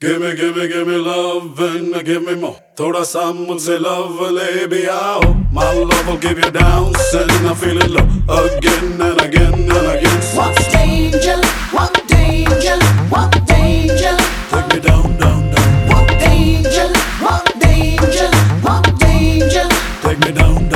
give me, give me, give me love and give me more. Thoda someone say love, le bhi aao. My love will give you downs and I feel it low again and again and again. What danger? What danger? What danger? Take me down, down, down. What danger? What danger? What danger? Take me down.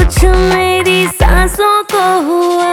कुछ मेरी सांसों को हुआ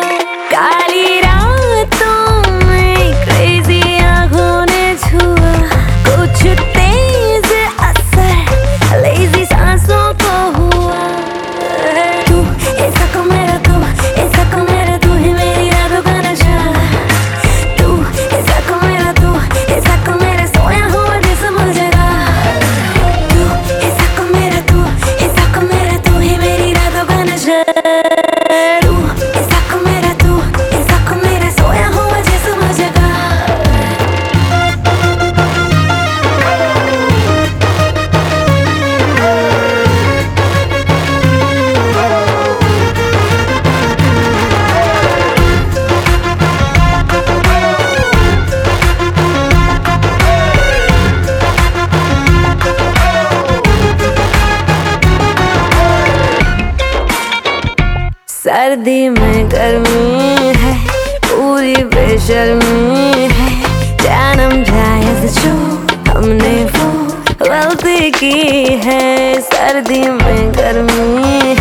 सर्दी में गर्मी है, पूरी बेशर्मी है। जानम जाए तो जो हमने वो गलती की है। सर्दी में गर्मी है